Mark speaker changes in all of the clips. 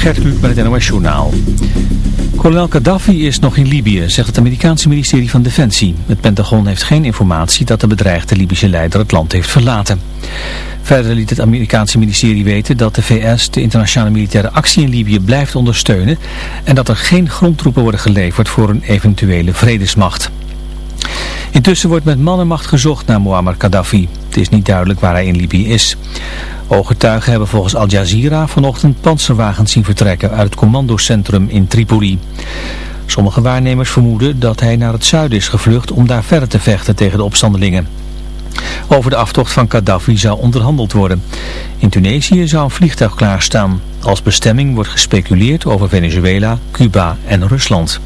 Speaker 1: Gert Kluk met het NOS Journaal. Kolonel Gaddafi is nog in Libië, zegt het Amerikaanse ministerie van Defensie. Het Pentagon heeft geen informatie dat de bedreigde Libische leider het land heeft verlaten. Verder liet het Amerikaanse ministerie weten dat de VS de internationale militaire actie in Libië blijft ondersteunen... en dat er geen grondtroepen worden geleverd voor een eventuele vredesmacht. Intussen wordt met mannenmacht gezocht naar Muammar Gaddafi. Het is niet duidelijk waar hij in Libië is. Ooggetuigen hebben volgens Al Jazeera vanochtend panzerwagens zien vertrekken uit het commandocentrum in Tripoli. Sommige waarnemers vermoeden dat hij naar het zuiden is gevlucht om daar verder te vechten tegen de opstandelingen. Over de aftocht van Gaddafi zou onderhandeld worden. In Tunesië zou een vliegtuig klaarstaan. Als bestemming wordt gespeculeerd over Venezuela, Cuba en Rusland.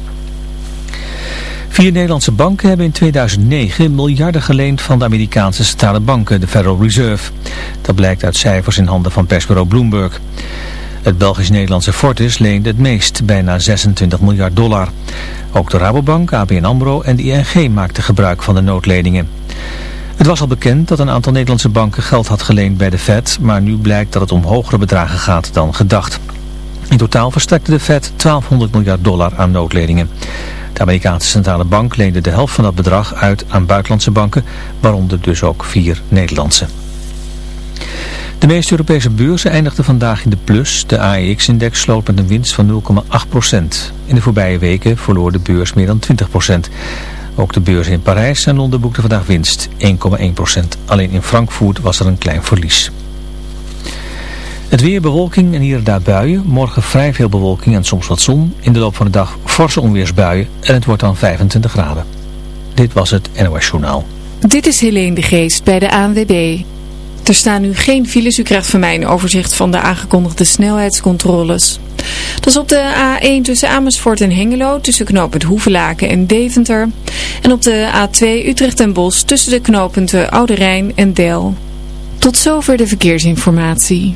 Speaker 1: Vier Nederlandse banken hebben in 2009 miljarden geleend van de Amerikaanse centrale banken, de Federal Reserve. Dat blijkt uit cijfers in handen van persbureau Bloomberg. Het Belgisch-Nederlandse Fortis leende het meest, bijna 26 miljard dollar. Ook de Rabobank, ABN AMRO en de ING maakten gebruik van de noodleningen. Het was al bekend dat een aantal Nederlandse banken geld had geleend bij de Fed, maar nu blijkt dat het om hogere bedragen gaat dan gedacht. In totaal verstrekte de Fed 1200 miljard dollar aan noodleningen. De Amerikaanse centrale bank leende de helft van dat bedrag uit aan buitenlandse banken, waaronder dus ook vier Nederlandse. De meeste Europese beurzen eindigden vandaag in de plus. De AEX-index sloot met een winst van 0,8%. In de voorbije weken verloor de beurs meer dan 20%. Ook de beurzen in Parijs en Londen boekten vandaag winst 1,1%. Alleen in Frankfurt was er een klein verlies. Het weer bewolking en hier en daar buien. Morgen vrij veel bewolking en soms wat zon. In de loop van de dag forse onweersbuien en het wordt dan 25 graden. Dit was het NOS Journaal.
Speaker 2: Dit is Helene de Geest bij de ANWB. Er staan nu geen files. U krijgt van mij een overzicht van de aangekondigde snelheidscontroles. Dat is op de A1 tussen Amersfoort en Hengelo, tussen knooppunt Hoevelaken en Deventer. En op de A2 Utrecht en Bos tussen de knooppunten Oude Rijn en Del. Tot zover de verkeersinformatie.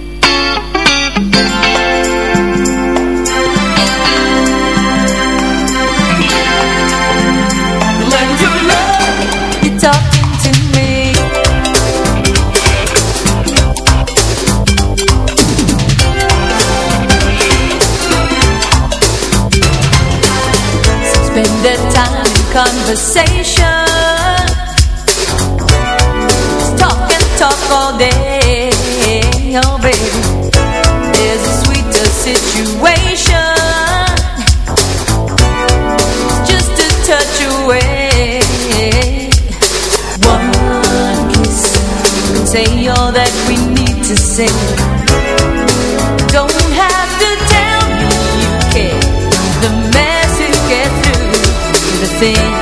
Speaker 3: Conversation. talk and talk all day, oh baby. There's a sweeter situation, just a touch away. One kiss can say all that we need to say. sei.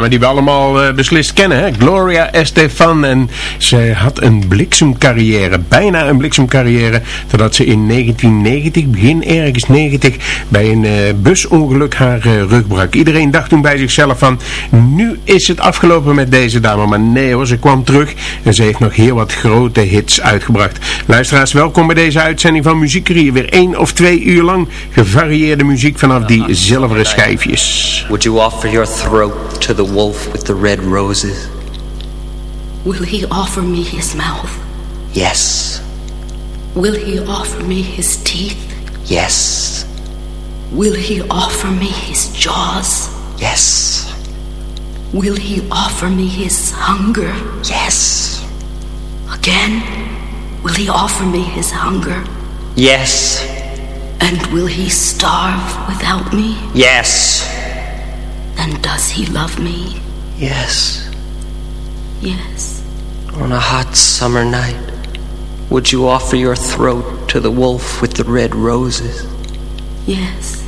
Speaker 4: Dame die we allemaal uh, beslist kennen. Hè? Gloria Estefan. En ze had een bliksemcarrière. Bijna een bliksemcarrière. Totdat ze in 1990, begin ergens 90, bij een uh, busongeluk haar uh, rug brak. Iedereen dacht toen bij zichzelf van, nu is het afgelopen met deze dame. Maar nee hoor, ze kwam terug en ze heeft nog heel wat grote hits uitgebracht. Luisteraars, welkom bij deze uitzending van Muziekrie. Weer één of twee uur lang gevarieerde muziek vanaf die zilveren schijfjes.
Speaker 5: Would you offer your throat to the wolf with the red roses?
Speaker 6: Will he offer me his mouth?
Speaker 5: Yes.
Speaker 6: Will he offer me his teeth?
Speaker 5: Yes.
Speaker 6: Will he offer me his jaws?
Speaker 5: Yes.
Speaker 6: Will he offer me his hunger?
Speaker 5: Yes.
Speaker 6: Again, will he offer me his hunger?
Speaker 5: Yes.
Speaker 6: And will he starve without me?
Speaker 5: Yes.
Speaker 6: Then does he love me?
Speaker 5: Yes.
Speaker 6: Yes.
Speaker 5: On a hot summer night, would you offer your throat to the wolf with the red roses?
Speaker 6: Yes.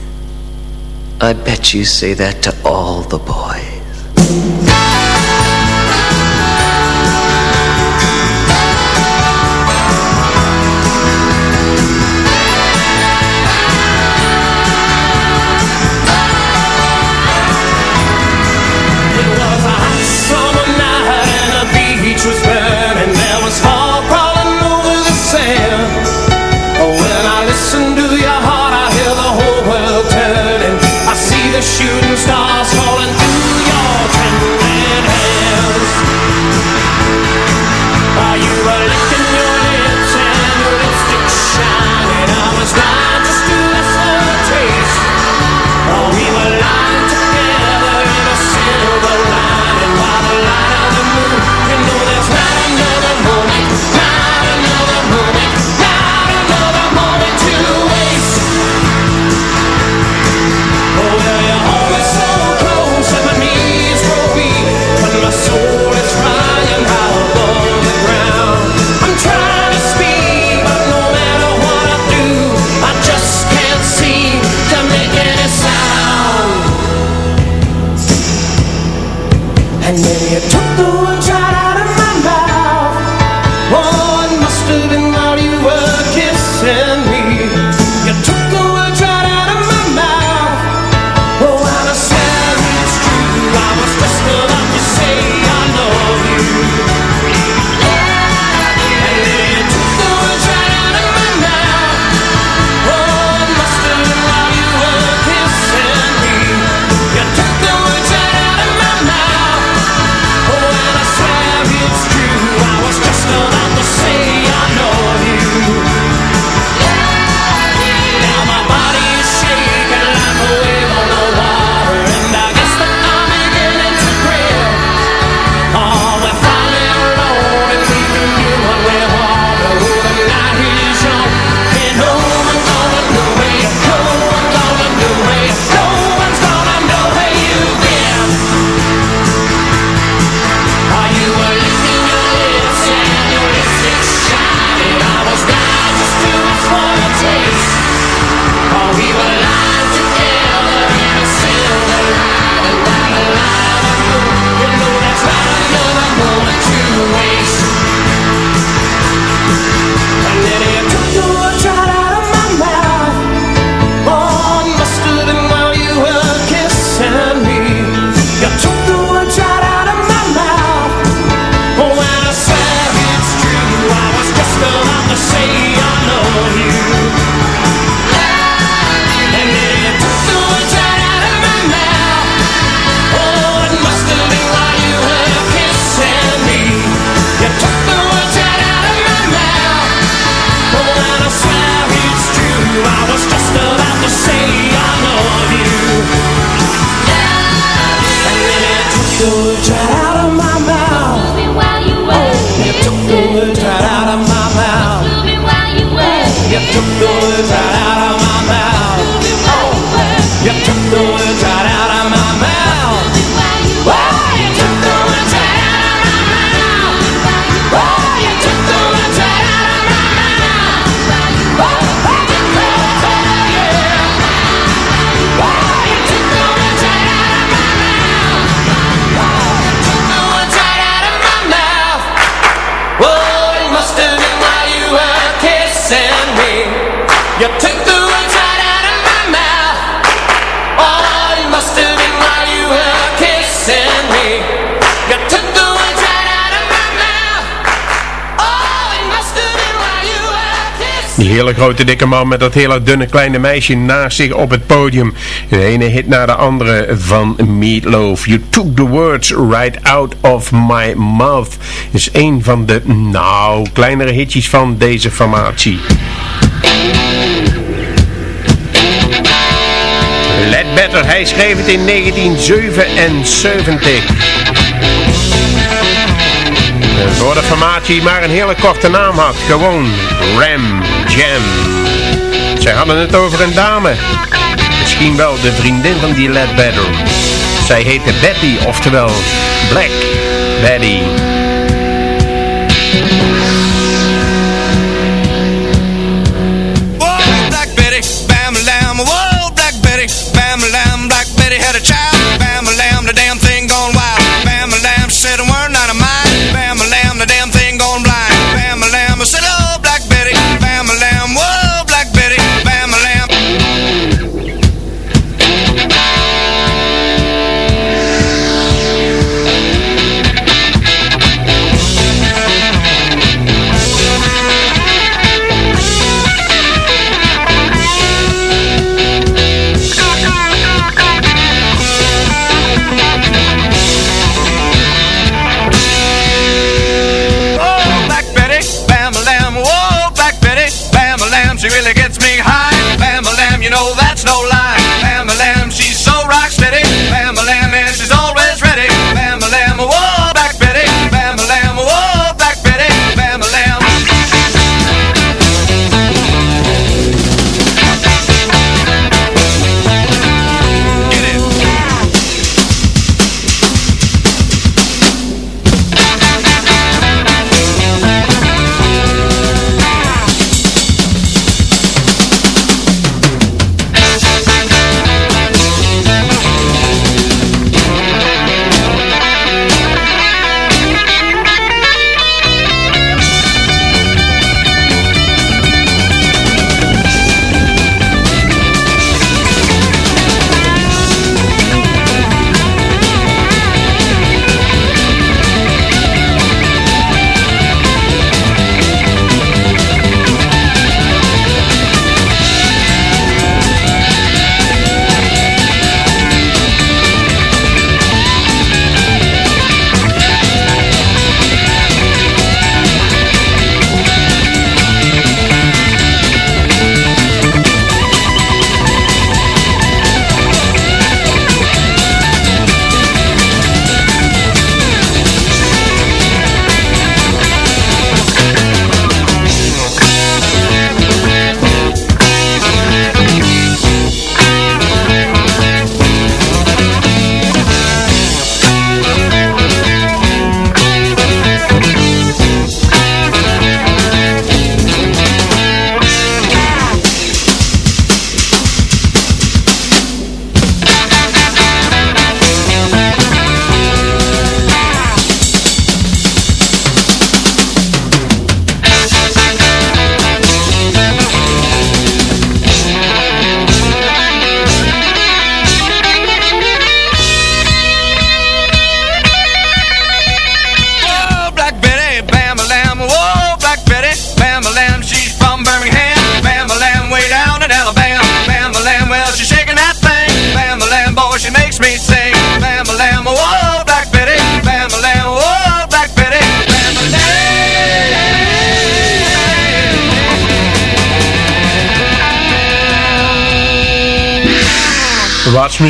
Speaker 5: I bet you say that to all the boys. words right out of my mouth.
Speaker 7: Die hele grote dikke man met dat hele dunne kleine meisje naast zich op het podium. De ene hit na de andere van Meatloaf. You took the words right out of my mouth. Is een van de, nou, kleinere hitjes van deze formatie. Hij schreef het in 1977. Voor de formatie maar een hele korte naam had. Gewoon Ram Jam. Zij hadden het over een dame. Misschien wel de vriendin van die Ledbetter. Zij heette Betty, oftewel Black Betty.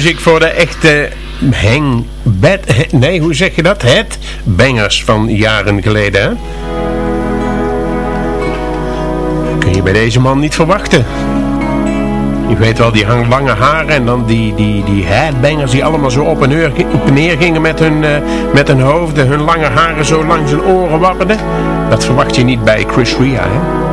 Speaker 7: Ik voor de echte hang bed, nee hoe zeg je dat? Het bangers van jaren geleden? Kun
Speaker 8: je bij deze man niet verwachten. Je weet wel, die hang lange haren en dan die, die, die headbangers die allemaal zo op en, neer, gingen met hun, uh, met hun hoofden, hun lange haren zo langs hun oren wapperden. Dat verwacht je niet bij Chris Ria, hè?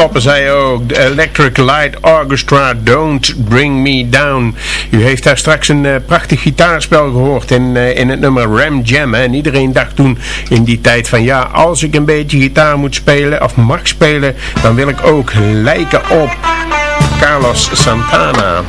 Speaker 9: Zo stoppen zij ook. De Electric Light Orchestra, Don't Bring Me Down. U heeft daar straks een uh, prachtig gitaarspel gehoord in, uh, in het nummer Ram Jam. En iedereen dacht toen in die tijd van ja, als ik een beetje gitaar moet spelen of mag spelen, dan wil ik ook lijken op Carlos Santana.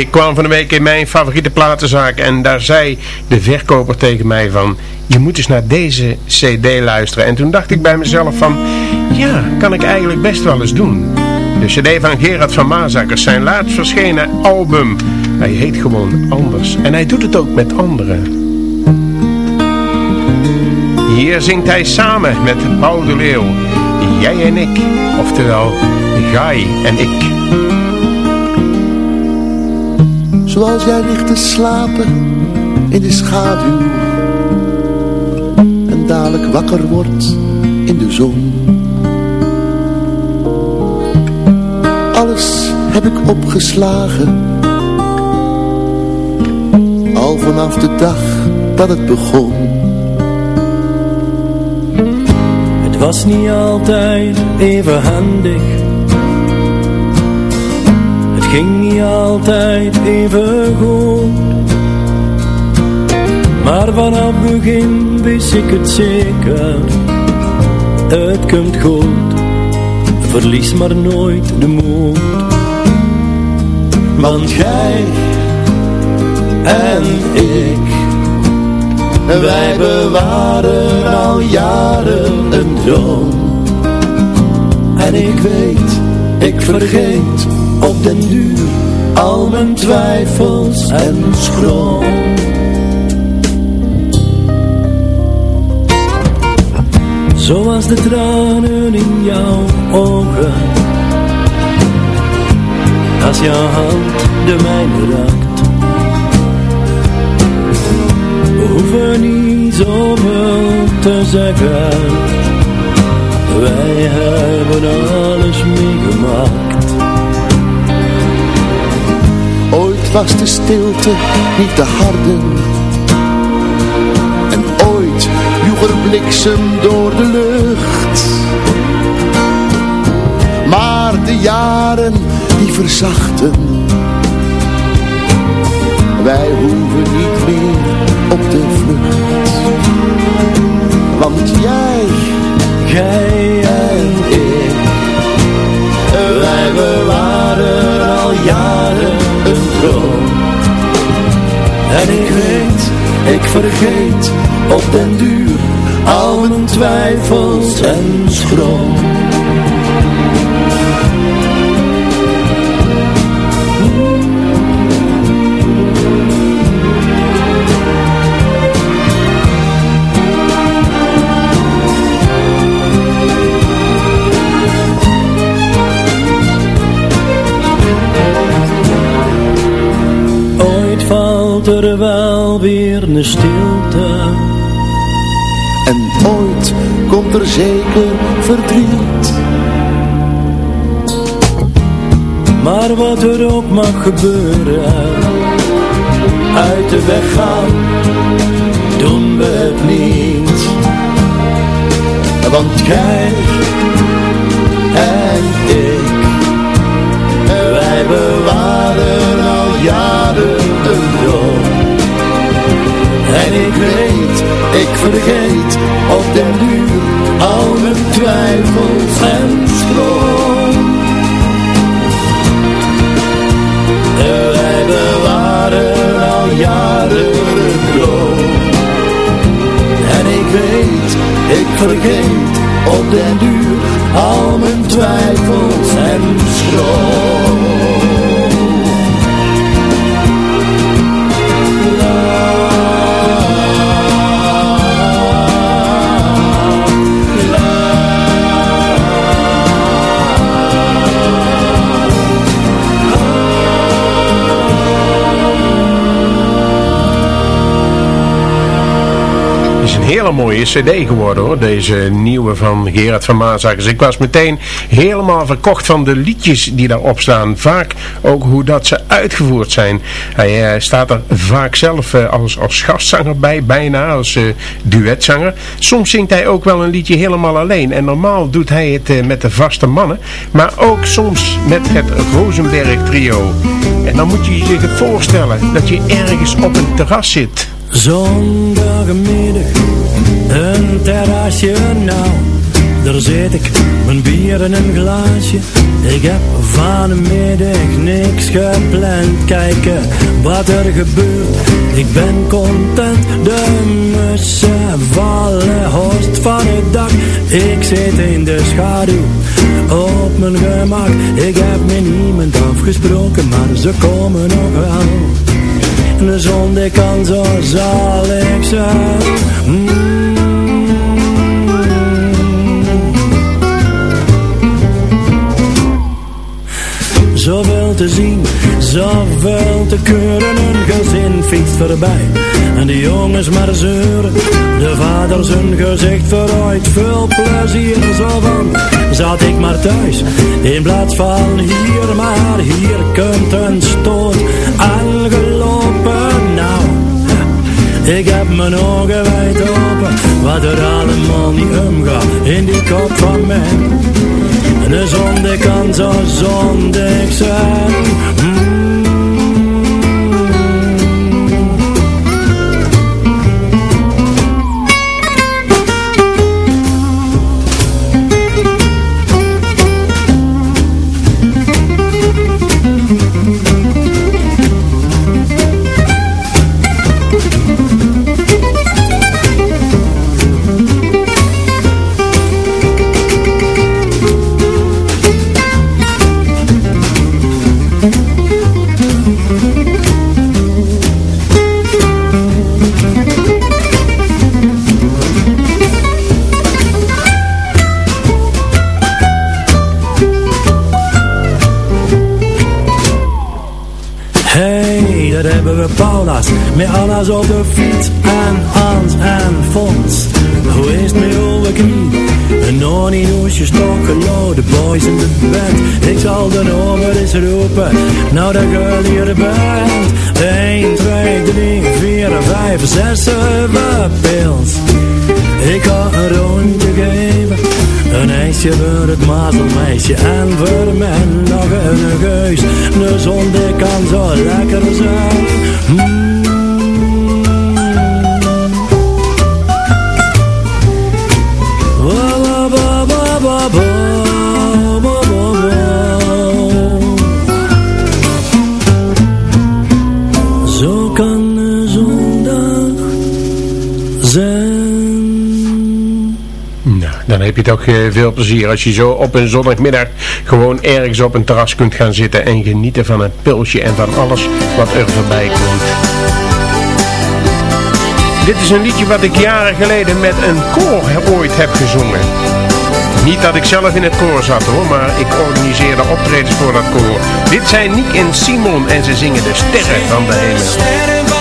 Speaker 9: Ik kwam van de week in mijn favoriete platenzaak en daar zei de verkoper tegen mij van... Je moet eens naar deze cd luisteren. En toen dacht ik bij mezelf van... Ja, kan ik eigenlijk best wel eens doen. De cd van Gerard van Maasakkers, zijn laatst verschenen album. Hij heet gewoon Anders. En hij doet het ook met anderen. Hier zingt hij samen met Paul de Leeuw. Jij en ik. Oftewel, Guy en ik.
Speaker 10: Zoals jij ligt te slapen in de schaduw. En dadelijk wakker word in de zon. Alles heb ik opgeslagen. Al vanaf de dag dat het begon.
Speaker 11: Het was niet altijd even handig. Ging niet altijd even goed. Maar vanaf begin wist ik het zeker, het komt goed, verlies maar nooit de moed. Want jij en ik, wij bewaren al jaren een droom. En ik weet, ik vergeet op den duur al mijn twijfels en schroom. Zoals de tranen in jouw ogen. Als jouw hand de mijne raakt. We hoeven niet zoveel te zeggen. Wij hebben alles meegemaakt
Speaker 10: Ooit was de stilte niet te harden joeg bliksem door de lucht. Maar de jaren die verzachten. Wij hoeven niet meer op de vlucht. Want jij,
Speaker 11: jij en ik. Wij bewaren al jaren een droom. En ik weet, ik vergeet op den duur al mijn twijfels en schroom. Er wel weer een stilte
Speaker 10: en ooit komt er zeker verdriet.
Speaker 11: Maar wat er ook mag gebeuren, uit de weg gaan, doen we het niet. Want jij en ik, wij bewaren al jaren een droom. En ik weet, ik vergeet op den duur al mijn twijfels en schroom. Wij bewaren al jaren een droom. En ik weet, ik vergeet op den duur al mijn twijfels en schroom.
Speaker 4: Hele mooie cd geworden hoor. Deze nieuwe van Gerard van Maasakers. Ik was meteen helemaal verkocht van de liedjes die daarop staan. Vaak ook hoe dat ze uitgevoerd zijn. Hij uh, staat er vaak zelf uh, als, als gastzanger bij. Bijna als uh, duetzanger. Soms zingt hij ook wel een liedje helemaal alleen. En normaal doet hij het met de vaste mannen. Maar ook soms met het Rosenberg trio. En dan moet je je voorstellen dat je ergens op een terras zit.
Speaker 11: Zondagmiddag, een terrasje nou. Daar zit ik, mijn bier en een glaasje. Ik heb vanmiddag niks gepland. Kijken wat er gebeurt. Ik ben content, de mussen vallen. Horst van het dak Ik zit in de schaduw. Op mijn gemak Ik heb met niemand afgesproken Maar ze komen nog wel de zon die kan zo zalig zijn mm. Zoveel te zien, zoveel te keuren Een gezin fietst voorbij En de jongens maar zeuren De vader zijn gezicht vooruit. Veel plezier zo van, zat ik maar thuis. In plaats van hier, maar hier kunt een stoot aangelopen. Nou, ik heb mijn ogen wijd open, wat er allemaal niet omgaat in die kop van mij. De zonde kan zo zondig zijn. Anna's op de fiets en Ans en Fons. Hoe is het met oude knie? En nog niet hoesje stokken de boys in de band. Ik zal de over eens roepen, nou dat girl hier bent. 1, 2, 3, 4, 5, 6, 7 pils. Ik ga een rondje geven. Een ijsje voor het mazelmeisje en voor mij nog een geus. De zon die kan zo lekker zijn. Mm.
Speaker 4: Je toch uh, veel plezier als je zo op een zondagmiddag gewoon ergens op een terras kunt gaan zitten en genieten van het pilsje en van alles wat er voorbij komt. Dit is een liedje wat ik jaren geleden met een koor ooit heb gezongen. Niet dat ik zelf in het koor zat hoor, maar ik organiseerde optredens voor dat koor. Dit zijn Nick en Simon en ze zingen de. Sterren van de hemel,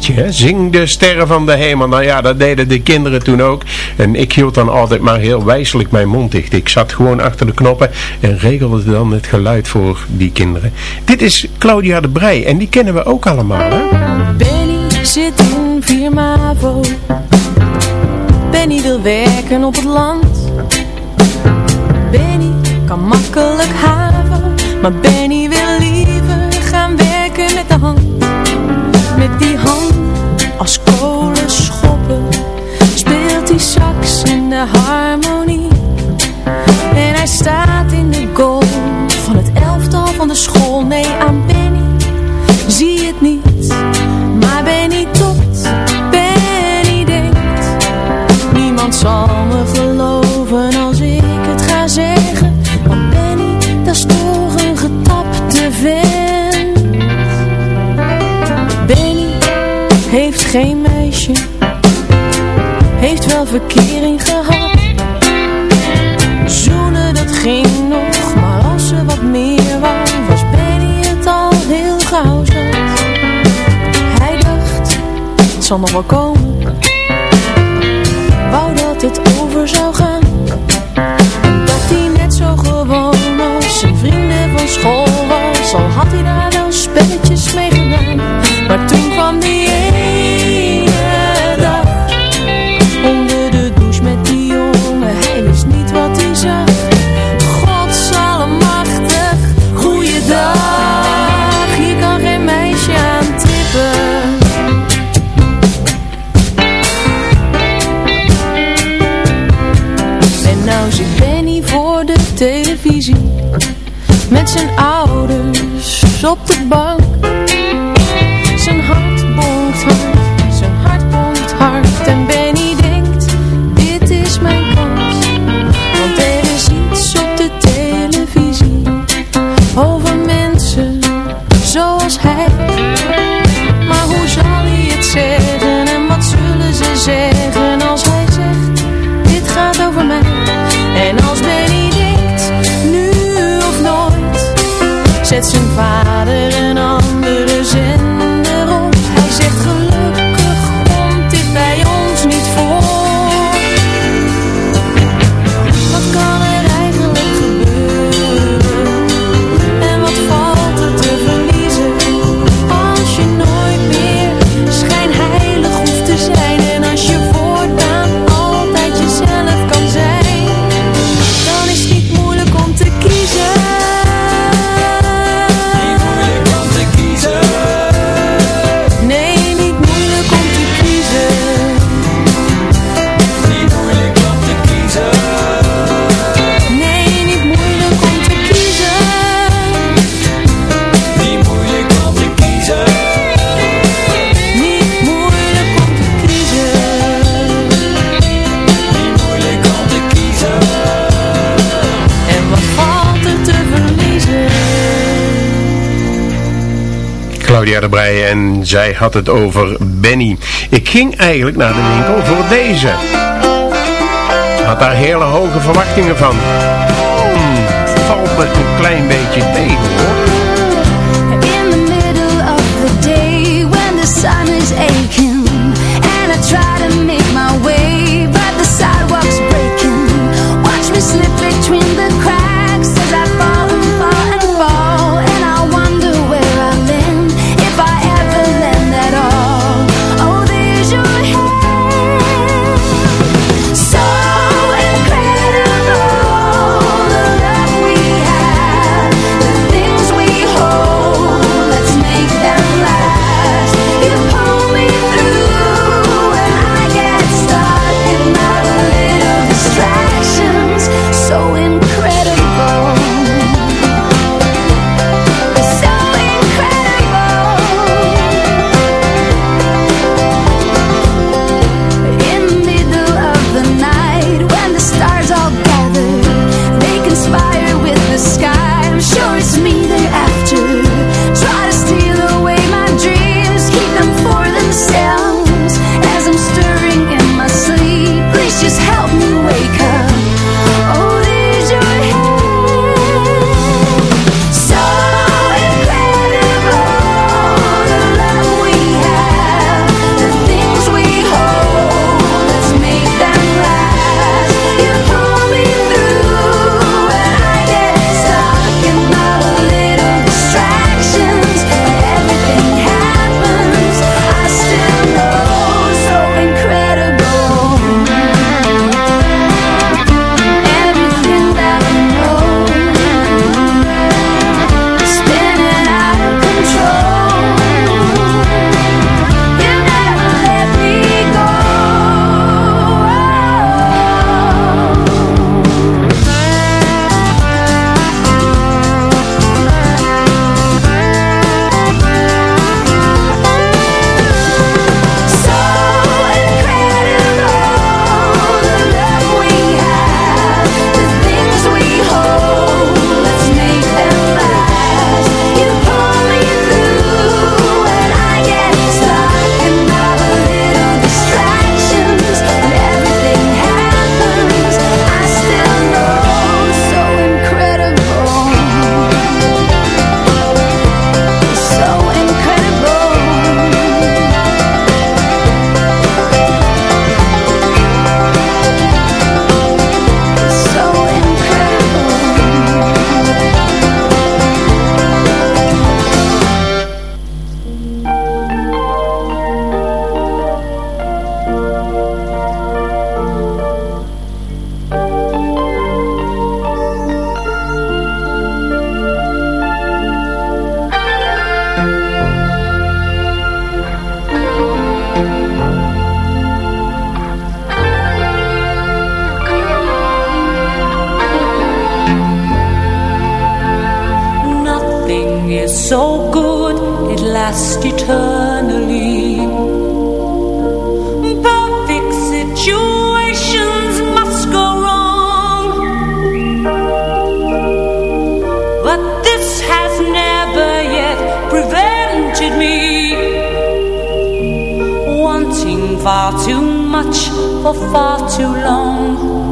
Speaker 4: hè? Zing de sterren van de hemel. Nou ja, dat deden de kinderen toen ook. En ik hield dan altijd maar heel wijselijk mijn mond dicht. Ik zat gewoon achter de knoppen en regelde dan het geluid voor die kinderen. Dit is Claudia de Brij en die kennen we ook allemaal, hè?
Speaker 12: Benny zit in Viermavo. Benny wil werken op het land. Benny kan makkelijk haven, maar Benny wil als verkering gehad. Zoenen dat ging nog Maar als ze wat meer was Was Benny het al heel gauw Hij dacht, het zal nog wel komen. En
Speaker 4: zij had het over Benny. Ik ging eigenlijk naar de winkel voor deze. Had daar hele hoge verwachtingen van. Hmm, valt me een klein beetje tegen hoor.
Speaker 12: It eternally. Perfect situations must go wrong, but this has never yet prevented me wanting far too much for far too long.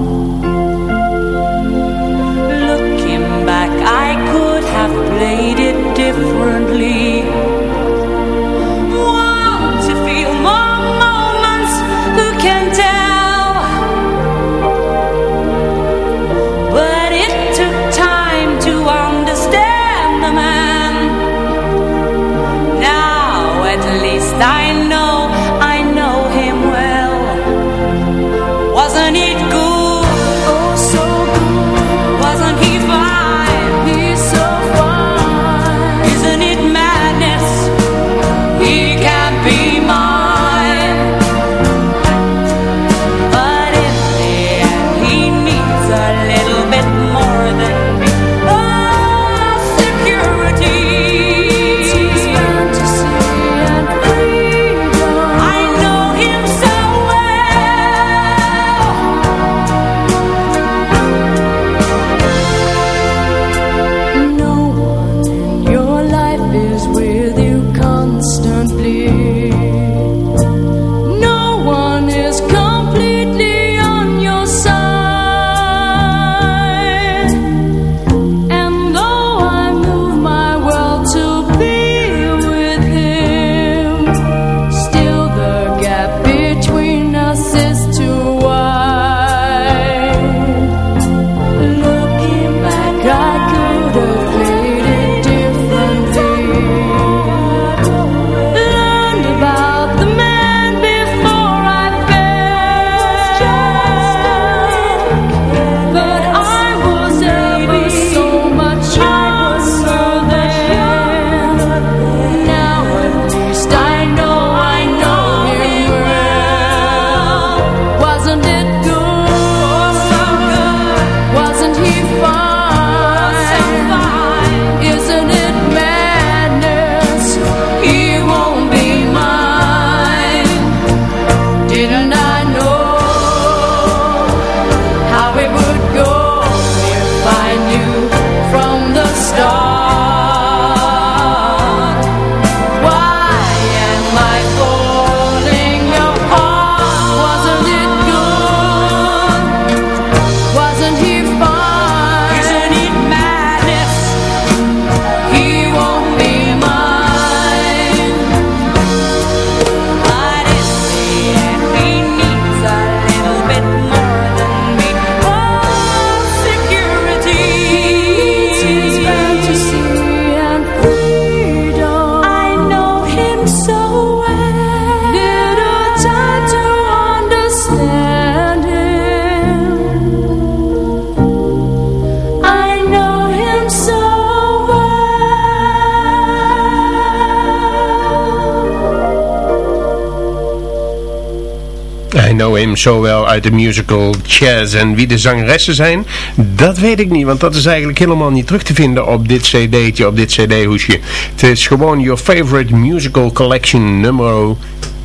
Speaker 4: Zowel uit de musical Chaz en wie de zangeressen zijn, dat weet ik niet, want dat is eigenlijk helemaal niet terug te vinden op dit cd'tje, op dit cd-hoesje. Het is gewoon Your Favorite Musical Collection nummer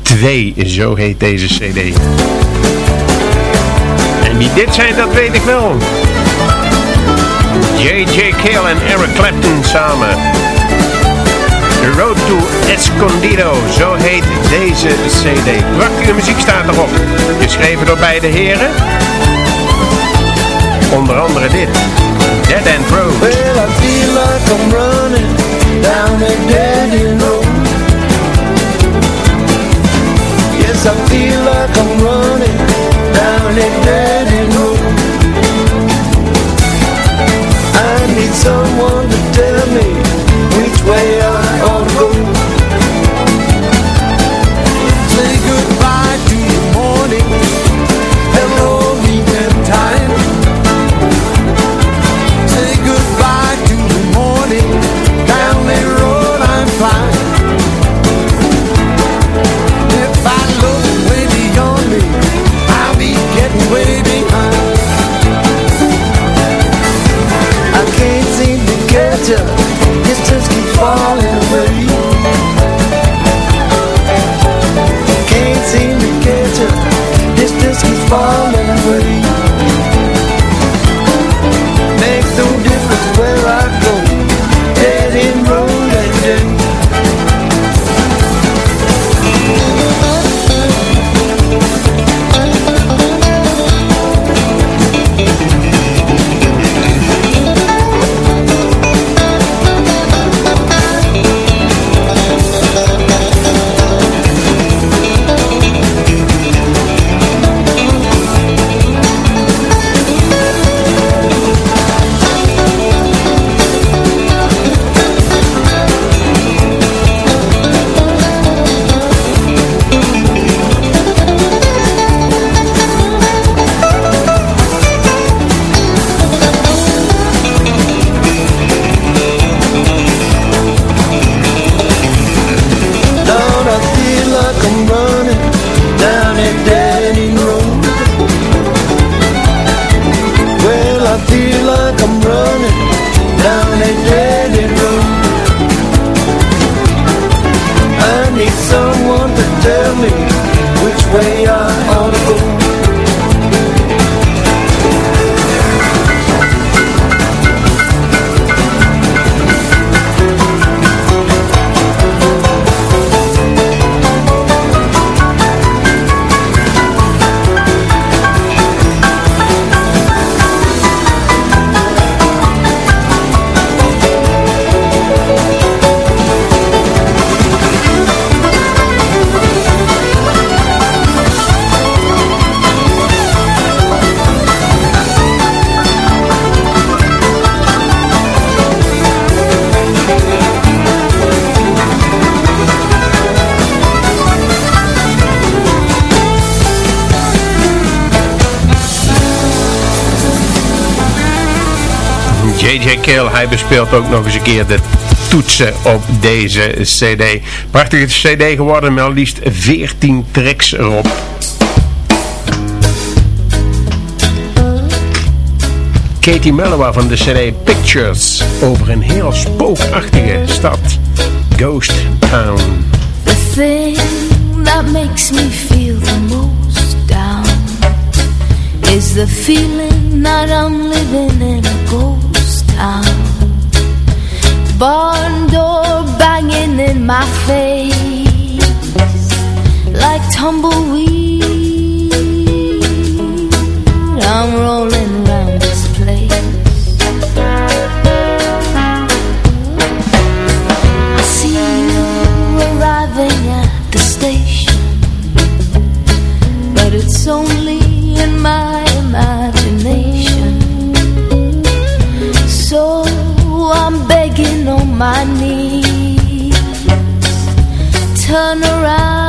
Speaker 4: 2, zo heet deze cd. En wie dit zijn, dat weet ik wel. J.J. Cale en Eric Clapton samen. Road to Escondido, zo heet deze cd. Prachtige muziek staat erop. Geschreven door beide heren. Onder andere dit. Dead End Road.
Speaker 9: Well, I feel like I'm running down a dead end road. Yes, I feel like I'm running down a dead end road. I need someone to tell me which way I ought to
Speaker 4: hij bespeelt ook nog eens een keer de toetsen op deze cd. Prachtige cd geworden met al liefst 14 tracks erop. Katie Mellowa van de cd Pictures over een heel spookachtige stad. Ghost Town.
Speaker 3: The thing that makes me feel the most down Is the feeling that I'm living in a ghost town Barn door banging in my face Like tumbleweed. I'm rolling this place. I see you arriving at the station But it's only in my imagination. So on my knees. Turn around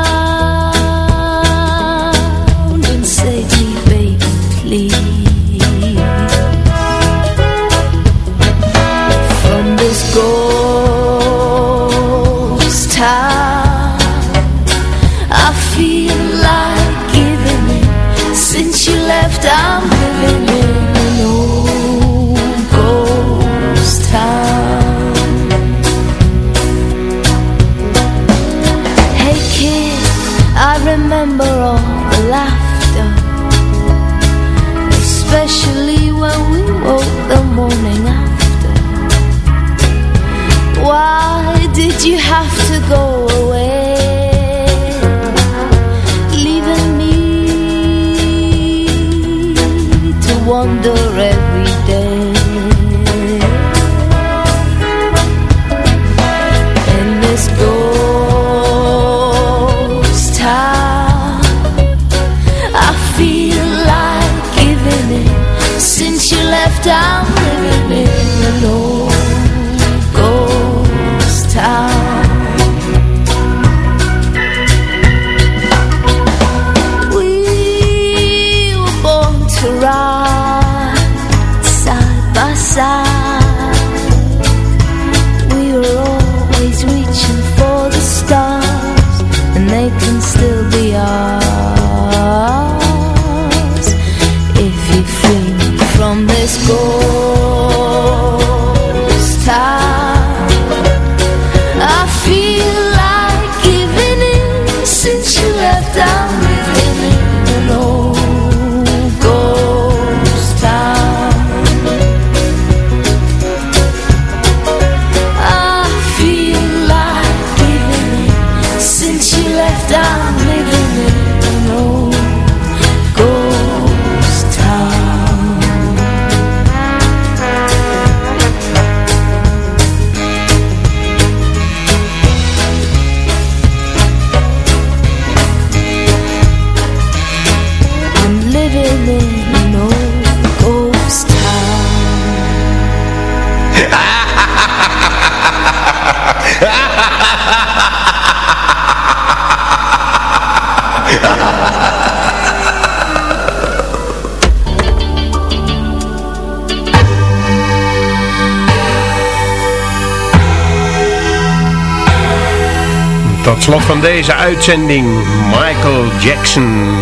Speaker 4: deze uitzending. Michael Jackson.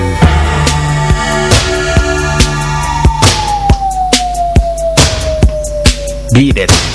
Speaker 6: Beat it.